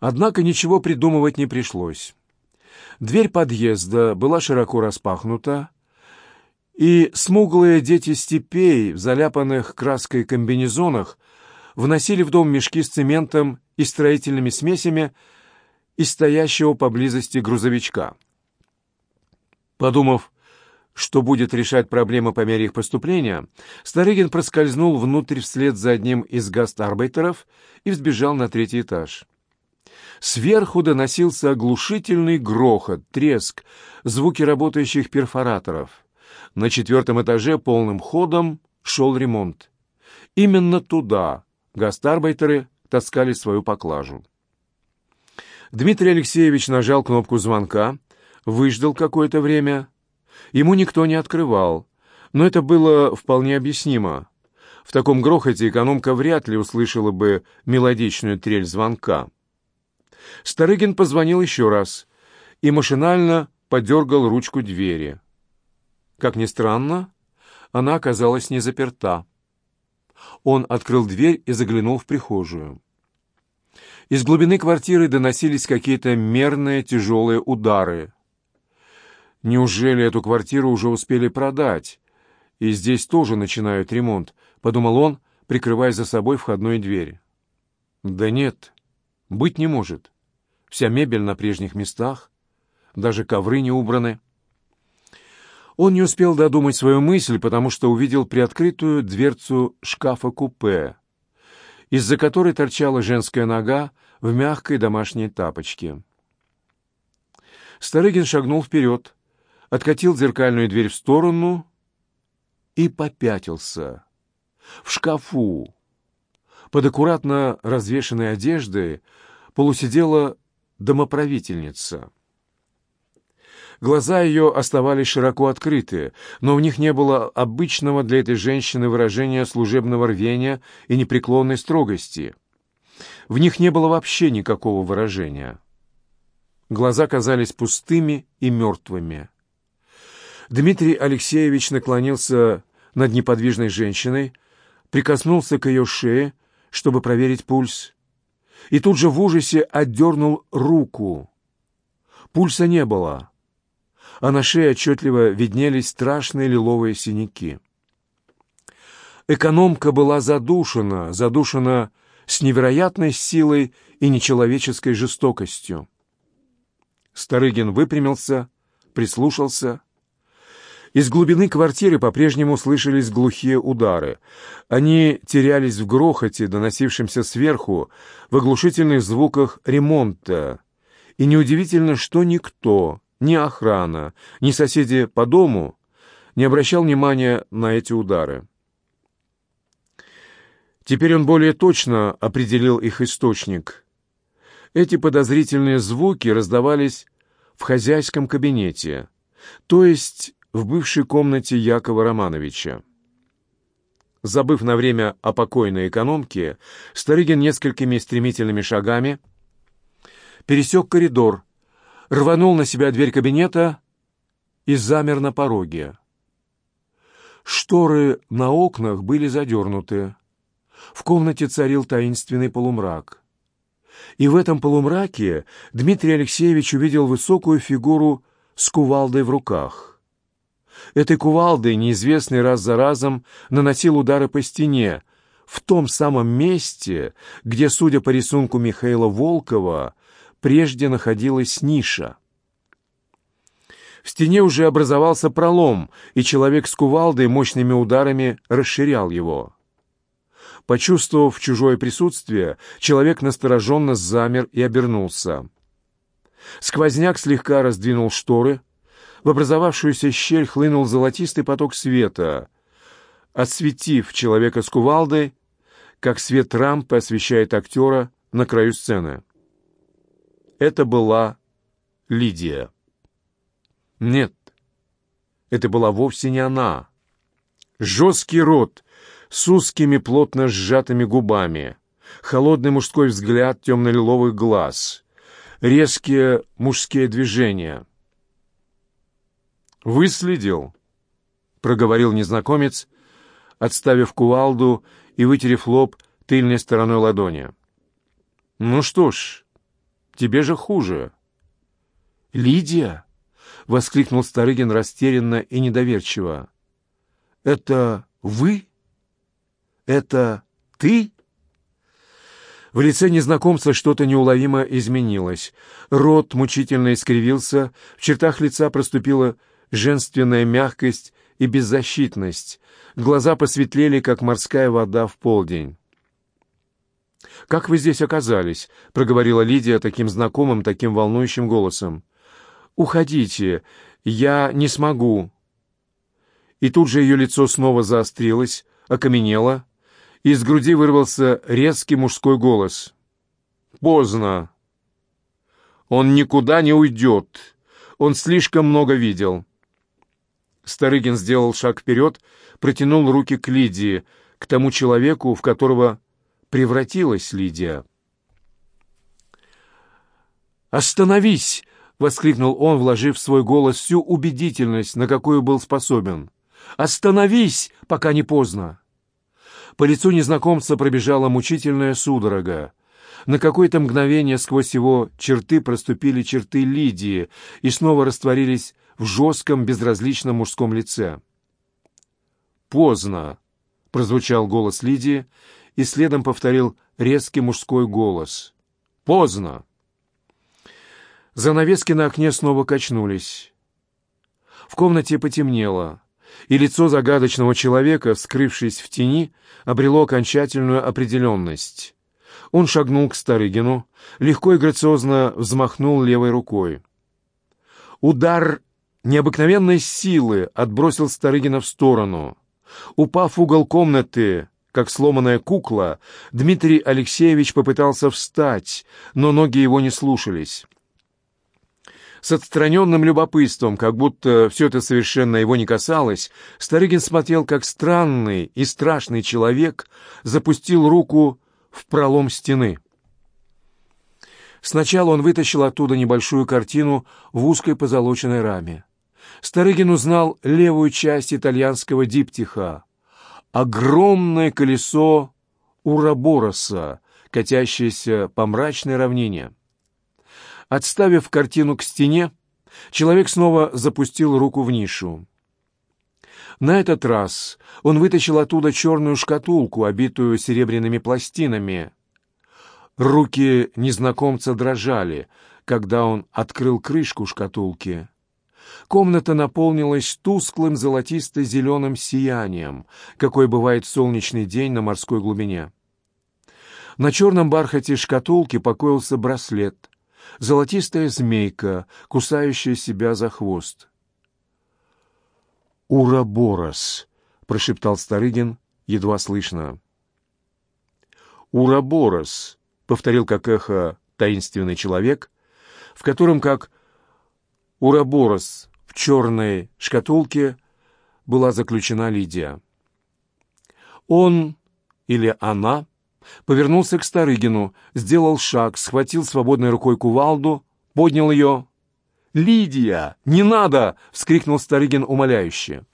Однако ничего придумывать не пришлось. Дверь подъезда была широко распахнута, и смуглые дети степей в заляпанных краской комбинезонах вносили в дом мешки с цементом и строительными смесями из стоящего поблизости грузовичка. Подумав, что будет решать проблемы по мере их поступления, Старыгин проскользнул внутрь вслед за одним из гастарбайтеров и взбежал на третий этаж. Сверху доносился оглушительный грохот, треск, звуки работающих перфораторов. На четвертом этаже полным ходом шел ремонт. Именно туда гастарбайтеры таскали свою поклажу. Дмитрий Алексеевич нажал кнопку звонка, выждал какое-то время. Ему никто не открывал, но это было вполне объяснимо. В таком грохоте экономка вряд ли услышала бы мелодичную трель звонка. Старыгин позвонил еще раз и машинально подергал ручку двери. Как ни странно, она оказалась не заперта. Он открыл дверь и заглянул в прихожую. Из глубины квартиры доносились какие-то мерные тяжелые удары. «Неужели эту квартиру уже успели продать? И здесь тоже начинают ремонт», — подумал он, прикрывая за собой входную дверь. «Да нет, быть не может. Вся мебель на прежних местах, даже ковры не убраны». Он не успел додумать свою мысль, потому что увидел приоткрытую дверцу шкафа-купе, из-за которой торчала женская нога в мягкой домашней тапочке. Старыгин шагнул вперед, откатил зеркальную дверь в сторону и попятился. В шкафу, под аккуратно развешанной одеждой, полусидела домоправительница — Глаза ее оставались широко открыты, но в них не было обычного для этой женщины выражения служебного рвения и непреклонной строгости. В них не было вообще никакого выражения. Глаза казались пустыми и мертвыми. Дмитрий Алексеевич наклонился над неподвижной женщиной, прикоснулся к ее шее, чтобы проверить пульс, и тут же в ужасе отдернул руку. Пульса не было а на шее отчетливо виднелись страшные лиловые синяки. Экономка была задушена, задушена с невероятной силой и нечеловеческой жестокостью. Старыгин выпрямился, прислушался. Из глубины квартиры по-прежнему слышались глухие удары. Они терялись в грохоте, доносившемся сверху, в оглушительных звуках ремонта. И неудивительно, что никто, ни охрана, ни соседи по дому не обращал внимания на эти удары. Теперь он более точно определил их источник. Эти подозрительные звуки раздавались в хозяйском кабинете, то есть в бывшей комнате Якова Романовича. Забыв на время о покойной экономке, Старыгин несколькими стремительными шагами пересек коридор, рванул на себя дверь кабинета и замер на пороге. Шторы на окнах были задернуты. В комнате царил таинственный полумрак. И в этом полумраке Дмитрий Алексеевич увидел высокую фигуру с кувалдой в руках. Этой кувалдой неизвестный раз за разом наносил удары по стене, в том самом месте, где, судя по рисунку Михаила Волкова, прежде находилась ниша. В стене уже образовался пролом, и человек с кувалдой мощными ударами расширял его. Почувствовав чужое присутствие, человек настороженно замер и обернулся. Сквозняк слегка раздвинул шторы. В образовавшуюся щель хлынул золотистый поток света, осветив человека с кувалдой, как свет рампы освещает актера на краю сцены. Это была Лидия. Нет, это была вовсе не она. Жесткий рот с узкими плотно сжатыми губами, холодный мужской взгляд темно-лиловых глаз, резкие мужские движения. «Выследил», — проговорил незнакомец, отставив кувалду и вытерев лоб тыльной стороной ладони. «Ну что ж, тебе же хуже». «Лидия?» — воскликнул Старыгин растерянно и недоверчиво. «Это вы? Это ты?» В лице незнакомца что-то неуловимо изменилось. Рот мучительно искривился, в чертах лица проступила женственная мягкость и беззащитность. Глаза посветлели, как морская вода в полдень. «Как вы здесь оказались?» — проговорила Лидия таким знакомым, таким волнующим голосом. «Уходите, я не смогу». И тут же ее лицо снова заострилось, окаменело. Из груди вырвался резкий мужской голос. «Поздно. Он никуда не уйдет. Он слишком много видел». Старыгин сделал шаг вперед, протянул руки к Лидии, к тому человеку, в которого превратилась Лидия. «Остановись!» — воскликнул он, вложив в свой голос всю убедительность, на какую был способен. «Остановись, пока не поздно!» По лицу незнакомца пробежала мучительная судорога. На какое-то мгновение сквозь его черты проступили черты Лидии и снова растворились в жестком, безразличном мужском лице. «Поздно!» — прозвучал голос Лидии, и следом повторил резкий мужской голос. «Поздно!» Занавески на окне снова качнулись. В комнате потемнело, и лицо загадочного человека, вскрывшись в тени, обрело окончательную определенность. Он шагнул к Старыгину, легко и грациозно взмахнул левой рукой. Удар необыкновенной силы отбросил Старыгина в сторону. Упав в угол комнаты, как сломанная кукла, Дмитрий Алексеевич попытался встать, но ноги его не слушались. С отстраненным любопытством, как будто все это совершенно его не касалось, Старыгин смотрел, как странный и страшный человек запустил руку в пролом стены. Сначала он вытащил оттуда небольшую картину в узкой позолоченной раме. Старыгин узнал левую часть итальянского диптиха — огромное колесо Урабороса, катящееся по мрачной равнине. Отставив картину к стене, человек снова запустил руку в нишу. На этот раз он вытащил оттуда черную шкатулку, обитую серебряными пластинами. Руки незнакомца дрожали, когда он открыл крышку шкатулки. Комната наполнилась тусклым золотисто-зеленым сиянием, какой бывает солнечный день на морской глубине. На черном бархате шкатулки покоился браслет, золотистая змейка, кусающая себя за хвост. «Ураборос», — прошептал Старыгин, едва слышно. «Ураборос», — повторил как эхо таинственный человек, в котором, как Ураборос в черной шкатулке была заключена Лидия. Он или она повернулся к Старыгину, сделал шаг, схватил свободной рукой кувалду, поднял ее. «Лидия! Не надо!» — вскрикнул Старыгин умоляюще.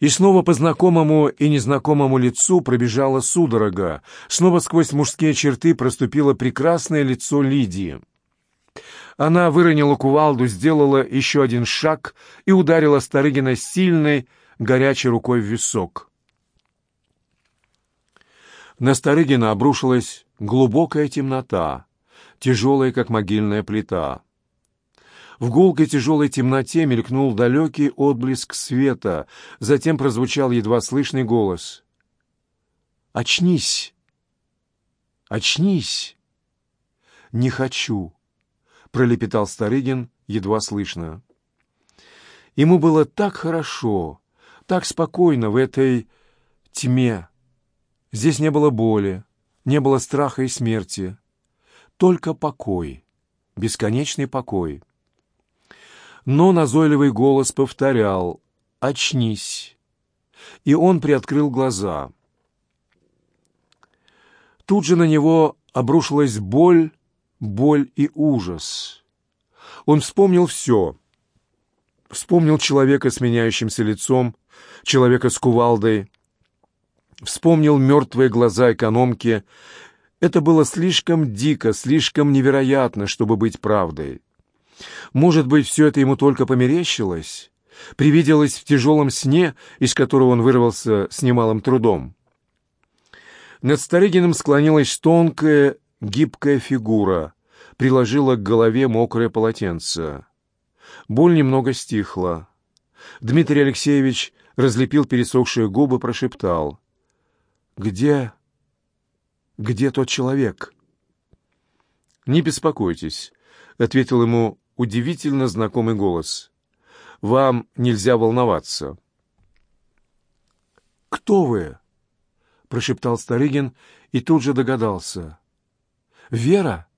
И снова по знакомому и незнакомому лицу пробежала судорога, снова сквозь мужские черты проступило прекрасное лицо Лидии. Она выронила кувалду, сделала еще один шаг и ударила Старыгина сильной, горячей рукой в висок. На Старыгина обрушилась глубокая темнота, тяжелая, как могильная плита. В гулкой тяжелой темноте мелькнул далекий отблеск света, затем прозвучал едва слышный голос. «Очнись! Очнись! Не хочу!» Пролепетал Старыгин едва слышно. Ему было так хорошо, так спокойно в этой тьме. Здесь не было боли, не было страха и смерти. Только покой, бесконечный покой. Но назойливый голос повторял «Очнись!» И он приоткрыл глаза. Тут же на него обрушилась боль боль и ужас. Он вспомнил все. Вспомнил человека с меняющимся лицом, человека с кувалдой, вспомнил мертвые глаза экономки, Это было слишком дико, слишком невероятно, чтобы быть правдой. Может быть, все это ему только померещилось? Привиделось в тяжелом сне, из которого он вырвался с немалым трудом. Над Старыгиным склонилась тонкая, гибкая фигура, приложила к голове мокрое полотенце. Боль немного стихла. Дмитрий Алексеевич разлепил пересохшие губы, прошептал. «Где... где тот человек?» «Не беспокойтесь», — ответил ему удивительно знакомый голос. «Вам нельзя волноваться». «Кто вы?» — прошептал Старыгин и тут же догадался. «Вера?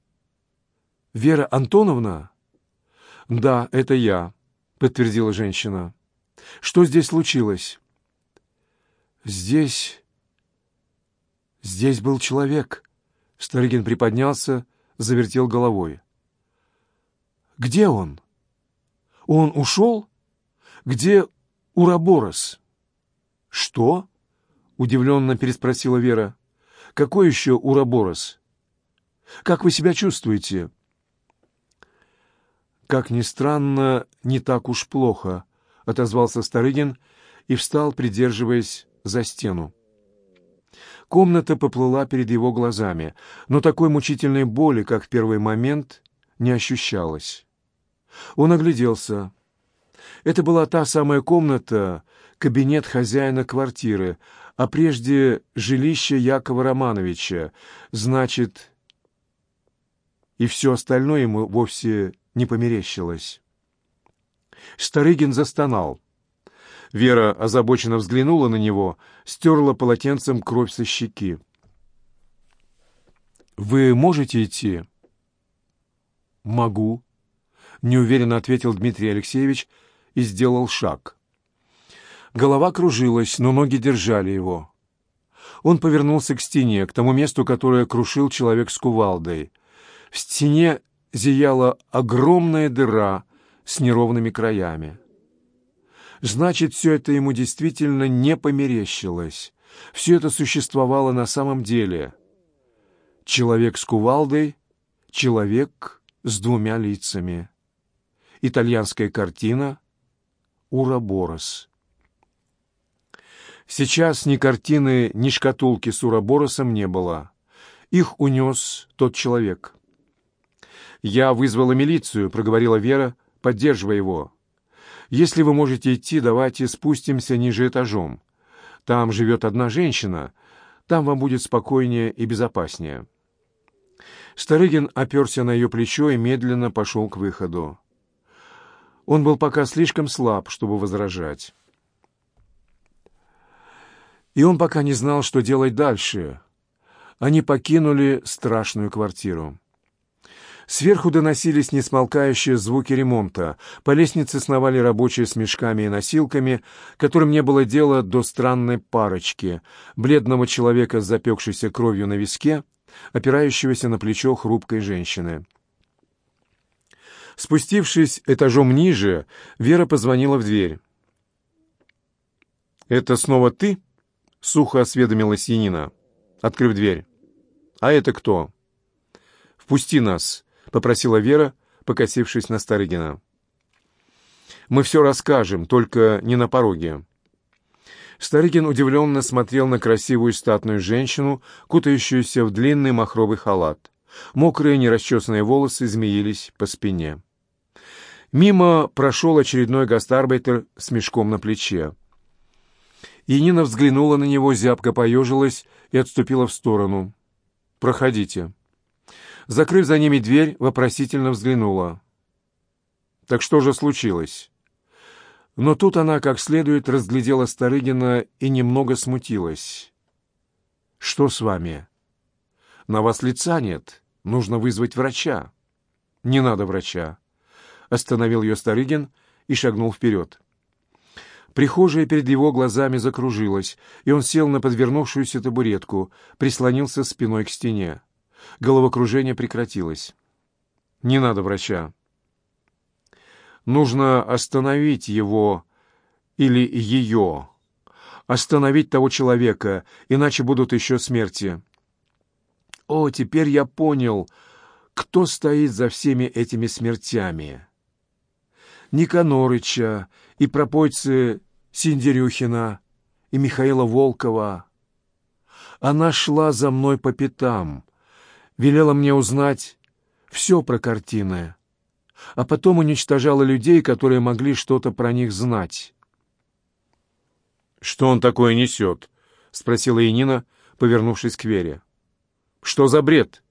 Вера Антоновна?» «Да, это я», — подтвердила женщина. «Что здесь случилось?» «Здесь... здесь был человек». Старыгин приподнялся, завертел головой. «Где он? Он ушел? Где Ураборос?» «Что?» — удивленно переспросила Вера. «Какой еще Ураборос? Как вы себя чувствуете?» «Как ни странно, не так уж плохо», — отозвался Старыгин и встал, придерживаясь за стену. Комната поплыла перед его глазами, но такой мучительной боли, как в первый момент, не ощущалось. Он огляделся. Это была та самая комната, кабинет хозяина квартиры, а прежде жилище Якова Романовича. Значит, и все остальное ему вовсе не померещилось. Старыгин застонал. Вера озабоченно взглянула на него, стерла полотенцем кровь со щеки. «Вы можете идти?» «Могу», — неуверенно ответил Дмитрий Алексеевич и сделал шаг. Голова кружилась, но ноги держали его. Он повернулся к стене, к тому месту, которое крушил человек с кувалдой. В стене зияла огромная дыра с неровными краями. Значит, все это ему действительно не померещилось. Все это существовало на самом деле. Человек с кувалдой, человек с двумя лицами. Итальянская картина «Ураборос». Сейчас ни картины, ни шкатулки с Ураборосом не было. Их унес тот человек. «Я вызвала милицию», — проговорила Вера, поддерживая его. «Если вы можете идти, давайте спустимся ниже этажом. Там живет одна женщина. Там вам будет спокойнее и безопаснее». Старыгин оперся на ее плечо и медленно пошел к выходу. Он был пока слишком слаб, чтобы возражать. И он пока не знал, что делать дальше. Они покинули страшную квартиру. Сверху доносились несмолкающие звуки ремонта. По лестнице сновали рабочие с мешками и носилками, которым не было дела до странной парочки, бледного человека с запекшейся кровью на виске, опирающегося на плечо хрупкой женщины. Спустившись этажом ниже, Вера позвонила в дверь. «Это снова ты?» — сухо осведомилась Янина, открыв дверь. «А это кто?» «Впусти нас», попросила Вера, покосившись на Старыгина. «Мы все расскажем, только не на пороге». Старыгин удивленно смотрел на красивую статную женщину, кутающуюся в длинный махровый халат. Мокрые нерасчесанные волосы змеились по спине. Мимо прошел очередной гастарбайтер с мешком на плече. И взглянула на него, зябко поежилась и отступила в сторону. «Проходите». Закрыв за ними дверь, вопросительно взглянула. «Так что же случилось?» Но тут она как следует разглядела Старыгина и немного смутилась. «Что с вами?» «На вас лица нет. Нужно вызвать врача». «Не надо врача», — остановил ее Старыгин и шагнул вперед. Прихожая перед его глазами закружилась, и он сел на подвернувшуюся табуретку, прислонился спиной к стене. Головокружение прекратилось. «Не надо врача. Нужно остановить его или ее. Остановить того человека, иначе будут еще смерти. О, теперь я понял, кто стоит за всеми этими смертями. Никанорыча и пропойцы Синдерюхина и Михаила Волкова. Она шла за мной по пятам, велела мне узнать все про картины, а потом уничтожала людей, которые могли что-то про них знать. «Что он такое несет?» — спросила Янина, повернувшись к Вере. «Что за бред?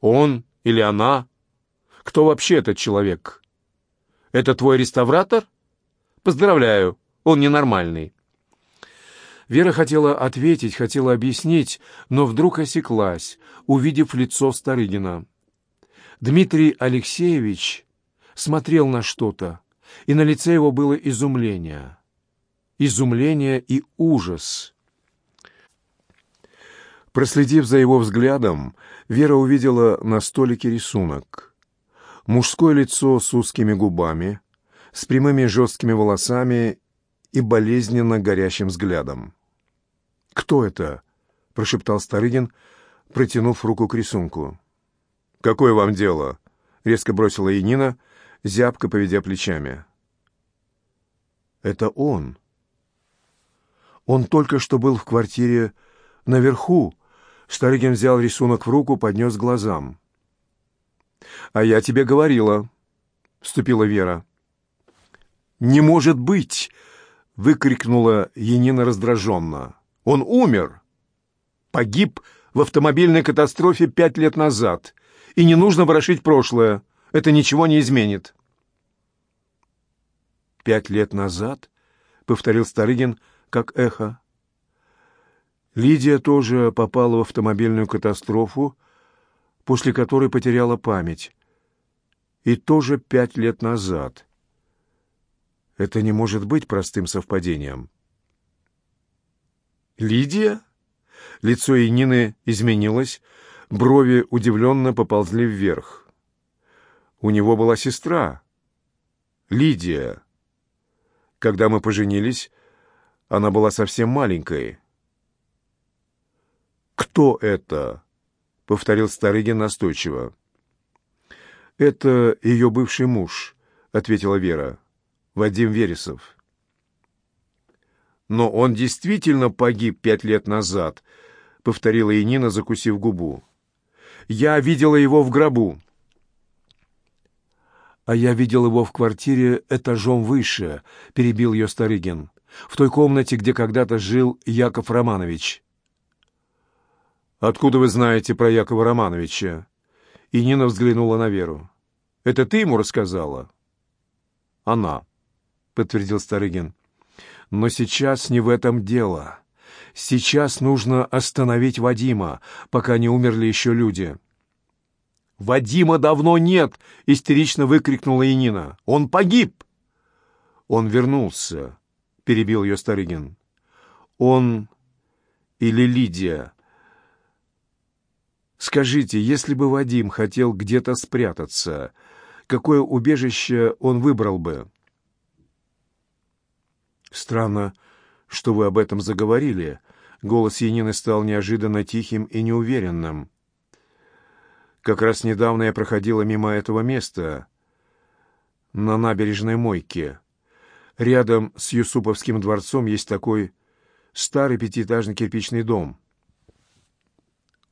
Он или она? Кто вообще этот человек? Это твой реставратор? Поздравляю, он ненормальный». Вера хотела ответить, хотела объяснить, но вдруг осеклась, увидев лицо Старыгина. Дмитрий Алексеевич смотрел на что-то, и на лице его было изумление. Изумление и ужас. Проследив за его взглядом, Вера увидела на столике рисунок. Мужское лицо с узкими губами, с прямыми жесткими волосами и болезненно горящим взглядом. «Кто это?» — прошептал Старыгин, протянув руку к рисунку. «Какое вам дело?» — резко бросила Янина, зябко поведя плечами. «Это он. Он только что был в квартире наверху». Старыгин взял рисунок в руку, поднес глазам. «А я тебе говорила», — вступила Вера. «Не может быть!» — выкрикнула Янина раздраженно. «Он умер! Погиб в автомобильной катастрофе пять лет назад, и не нужно ворошить прошлое. Это ничего не изменит». «Пять лет назад?» — повторил Старыгин, как эхо. Лидия тоже попала в автомобильную катастрофу, после которой потеряла память. И тоже пять лет назад. Это не может быть простым совпадением. «Лидия?» Лицо Янины изменилось, брови удивленно поползли вверх. У него была сестра, Лидия. Когда мы поженились, она была совсем маленькой. «Кто это?» — повторил Старыгин настойчиво. «Это ее бывший муж», — ответила Вера. «Вадим Вересов». «Но он действительно погиб пять лет назад», — повторила Янина, закусив губу. «Я видела его в гробу». «А я видел его в квартире этажом выше», — перебил ее Старыгин. «В той комнате, где когда-то жил Яков Романович». «Откуда вы знаете про Якова Романовича?» И Нина взглянула на Веру. «Это ты ему рассказала?» «Она», — подтвердил Старыгин. «Но сейчас не в этом дело. Сейчас нужно остановить Вадима, пока не умерли еще люди». «Вадима давно нет!» — истерично выкрикнула Янина. «Он погиб!» «Он вернулся», — перебил ее Старыгин. «Он или Лидия Скажите, если бы Вадим хотел где-то спрятаться, какое убежище он выбрал бы? Странно, что вы об этом заговорили. Голос Янины стал неожиданно тихим и неуверенным. Как раз недавно я проходила мимо этого места, на набережной Мойке. Рядом с Юсуповским дворцом есть такой старый пятиэтажный кирпичный дом —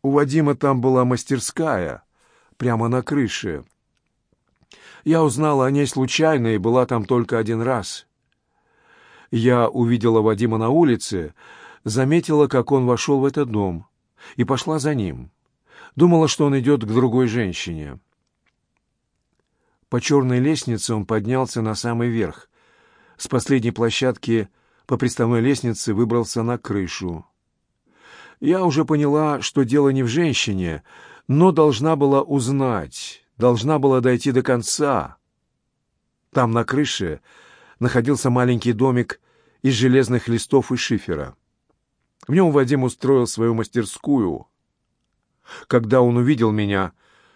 у Вадима там была мастерская, прямо на крыше. Я узнала о ней случайно и была там только один раз. Я увидела Вадима на улице, заметила, как он вошел в этот дом, и пошла за ним. Думала, что он идет к другой женщине. По черной лестнице он поднялся на самый верх. С последней площадки по приставной лестнице выбрался на крышу. Я уже поняла, что дело не в женщине, но должна была узнать, должна была дойти до конца. Там, на крыше, находился маленький домик из железных листов и шифера. В нем Вадим устроил свою мастерскую. Когда он увидел меня,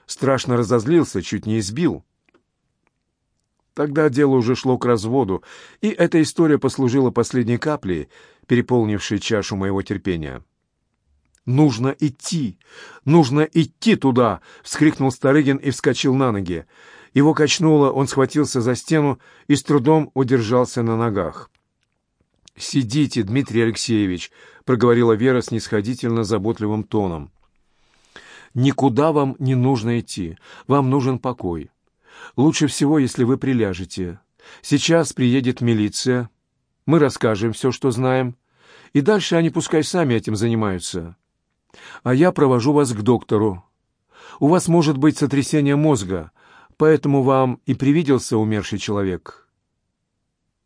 страшно разозлился, чуть не избил. Тогда дело уже шло к разводу, и эта история послужила последней каплей, переполнившей чашу моего терпения. «Нужно идти! Нужно идти туда!» — вскрикнул Старыгин и вскочил на ноги. Его качнуло, он схватился за стену и с трудом удержался на ногах. «Сидите, Дмитрий Алексеевич», — проговорила Вера снисходительно заботливым тоном. «Никуда вам не нужно идти. Вам нужен покой. Лучше всего, если вы приляжете. Сейчас приедет милиция. Мы расскажем все, что знаем. И дальше они пускай сами этим занимаются а я провожу вас к доктору. У вас может быть сотрясение мозга, поэтому вам и привиделся умерший человек».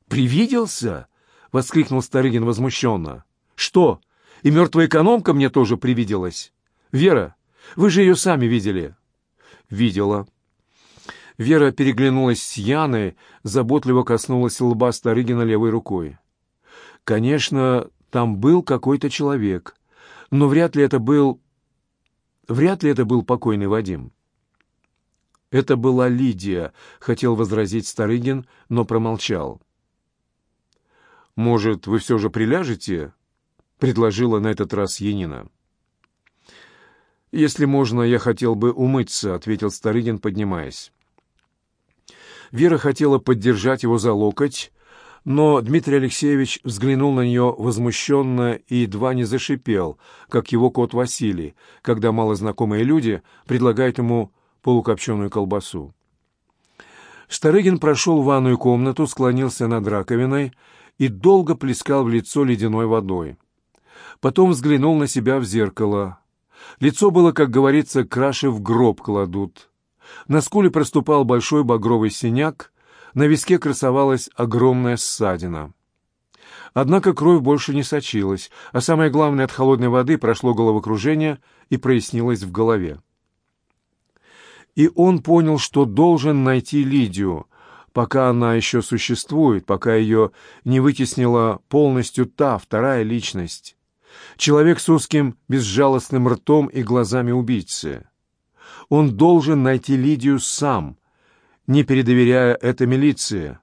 «Привиделся?» — воскликнул Старыгин возмущенно. «Что, и мертвая экономка мне тоже привиделась? Вера, вы же ее сами видели». «Видела». Вера переглянулась с Яной, заботливо коснулась лба Старыгина левой рукой. «Конечно, там был какой-то человек, но вряд ли это был... Вряд ли это был покойный Вадим. Это была Лидия, хотел возразить Старыгин, но промолчал. «Может, вы все же приляжете?» — предложила на этот раз Янина. «Если можно, я хотел бы умыться», — ответил Старыгин, поднимаясь. Вера хотела поддержать его за локоть, но Дмитрий Алексеевич взглянул на нее возмущенно и едва не зашипел, как его кот Василий, когда малознакомые люди предлагают ему полукопченую колбасу. Старыгин прошел в ванную комнату, склонился над раковиной и долго плескал в лицо ледяной водой. Потом взглянул на себя в зеркало. Лицо было, как говорится, краше в гроб кладут. На скуле проступал большой багровый синяк, на виске красовалась огромная ссадина. Однако кровь больше не сочилась, а самое главное, от холодной воды прошло головокружение и прояснилось в голове. И он понял, что должен найти Лидию, пока она еще существует, пока ее не вытеснила полностью та, вторая личность. Человек с узким, безжалостным ртом и глазами убийцы. Он должен найти Лидию сам, не передоверяя это милиции,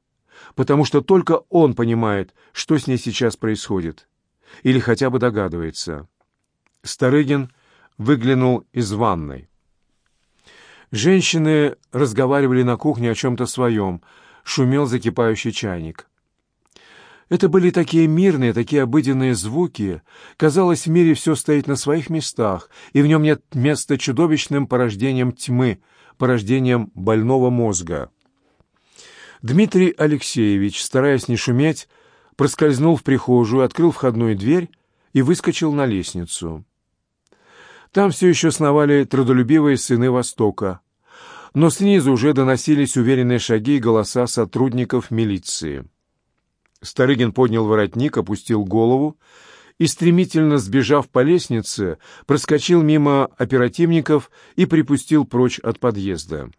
потому что только он понимает, что с ней сейчас происходит, или хотя бы догадывается. Старыгин выглянул из ванной. Женщины разговаривали на кухне о чем-то своем, шумел закипающий чайник. Это были такие мирные, такие обыденные звуки. Казалось, в мире все стоит на своих местах, и в нем нет места чудовищным порождением тьмы — порождением больного мозга. Дмитрий Алексеевич, стараясь не шуметь, проскользнул в прихожую, открыл входную дверь и выскочил на лестницу. Там все еще сновали трудолюбивые сыны Востока, но снизу уже доносились уверенные шаги и голоса сотрудников милиции. Старыгин поднял воротник, опустил голову и, стремительно сбежав по лестнице, проскочил мимо оперативников и припустил прочь от подъезда.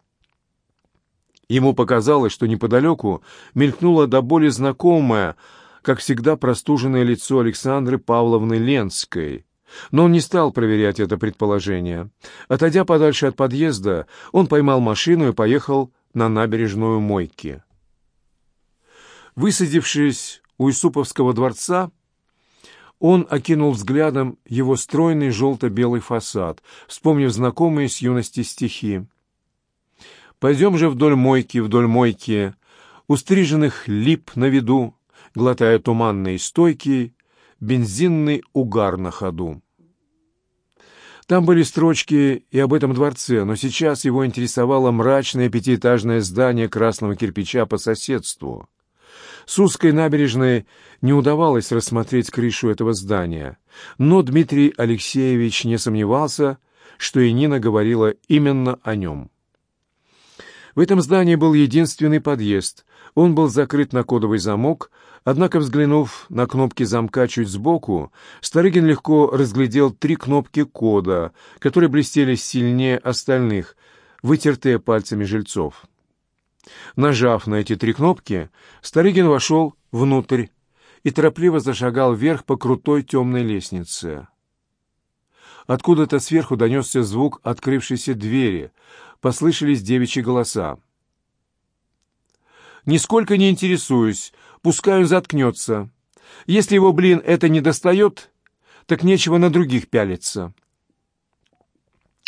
Ему показалось, что неподалеку мелькнуло до боли знакомое, как всегда простуженное лицо Александры Павловны Ленской. Но он не стал проверять это предположение. Отойдя подальше от подъезда, он поймал машину и поехал на набережную Мойки. Высадившись у Исуповского дворца, он окинул взглядом его стройный желто-белый фасад, вспомнив знакомые с юности стихи. «Пойдем же вдоль мойки, вдоль мойки, у стриженных лип на виду, глотая туманные стойки, бензинный угар на ходу». Там были строчки и об этом дворце, но сейчас его интересовало мрачное пятиэтажное здание красного кирпича по соседству. С узкой набережной не удавалось рассмотреть крышу этого здания, но Дмитрий Алексеевич не сомневался, что и Нина говорила именно о нем. В этом здании был единственный подъезд. Он был закрыт на кодовый замок, однако, взглянув на кнопки замка чуть сбоку, Старыгин легко разглядел три кнопки кода, которые блестели сильнее остальных, вытертые пальцами жильцов. Нажав на эти три кнопки, Старыгин вошел внутрь и торопливо зашагал вверх по крутой темной лестнице. Откуда-то сверху донесся звук открывшейся двери, послышались девичьи голоса. «Нисколько не интересуюсь, пускай он заткнется. Если его, блин, это не достает, так нечего на других пялиться.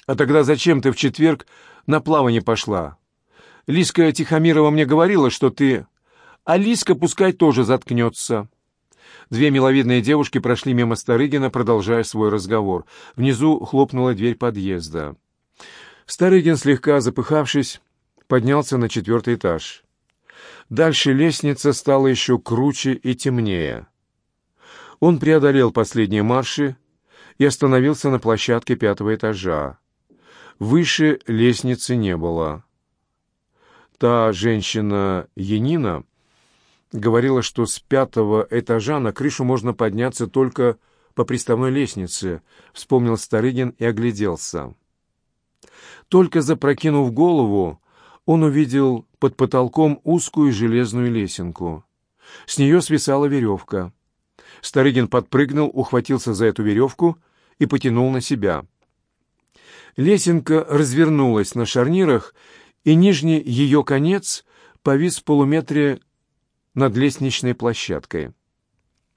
А тогда зачем ты в четверг на плавание пошла? Лиска Тихомирова мне говорила, что ты... А Лиска пускай тоже заткнется. Две миловидные девушки прошли мимо Старыгина, продолжая свой разговор. Внизу хлопнула дверь подъезда. Старыгин, слегка запыхавшись, поднялся на четвертый этаж. Дальше лестница стала еще круче и темнее. Он преодолел последние марши и остановился на площадке пятого этажа. Выше лестницы не было. Та женщина Янина говорила, что с пятого этажа на крышу можно подняться только по приставной лестнице, вспомнил Старыгин и огляделся. Только запрокинув голову, он увидел под потолком узкую железную лесенку. С нее свисала веревка. Старыгин подпрыгнул, ухватился за эту веревку и потянул на себя. Лесенка развернулась на шарнирах, и нижний ее конец повис в полуметре над лестничной площадкой.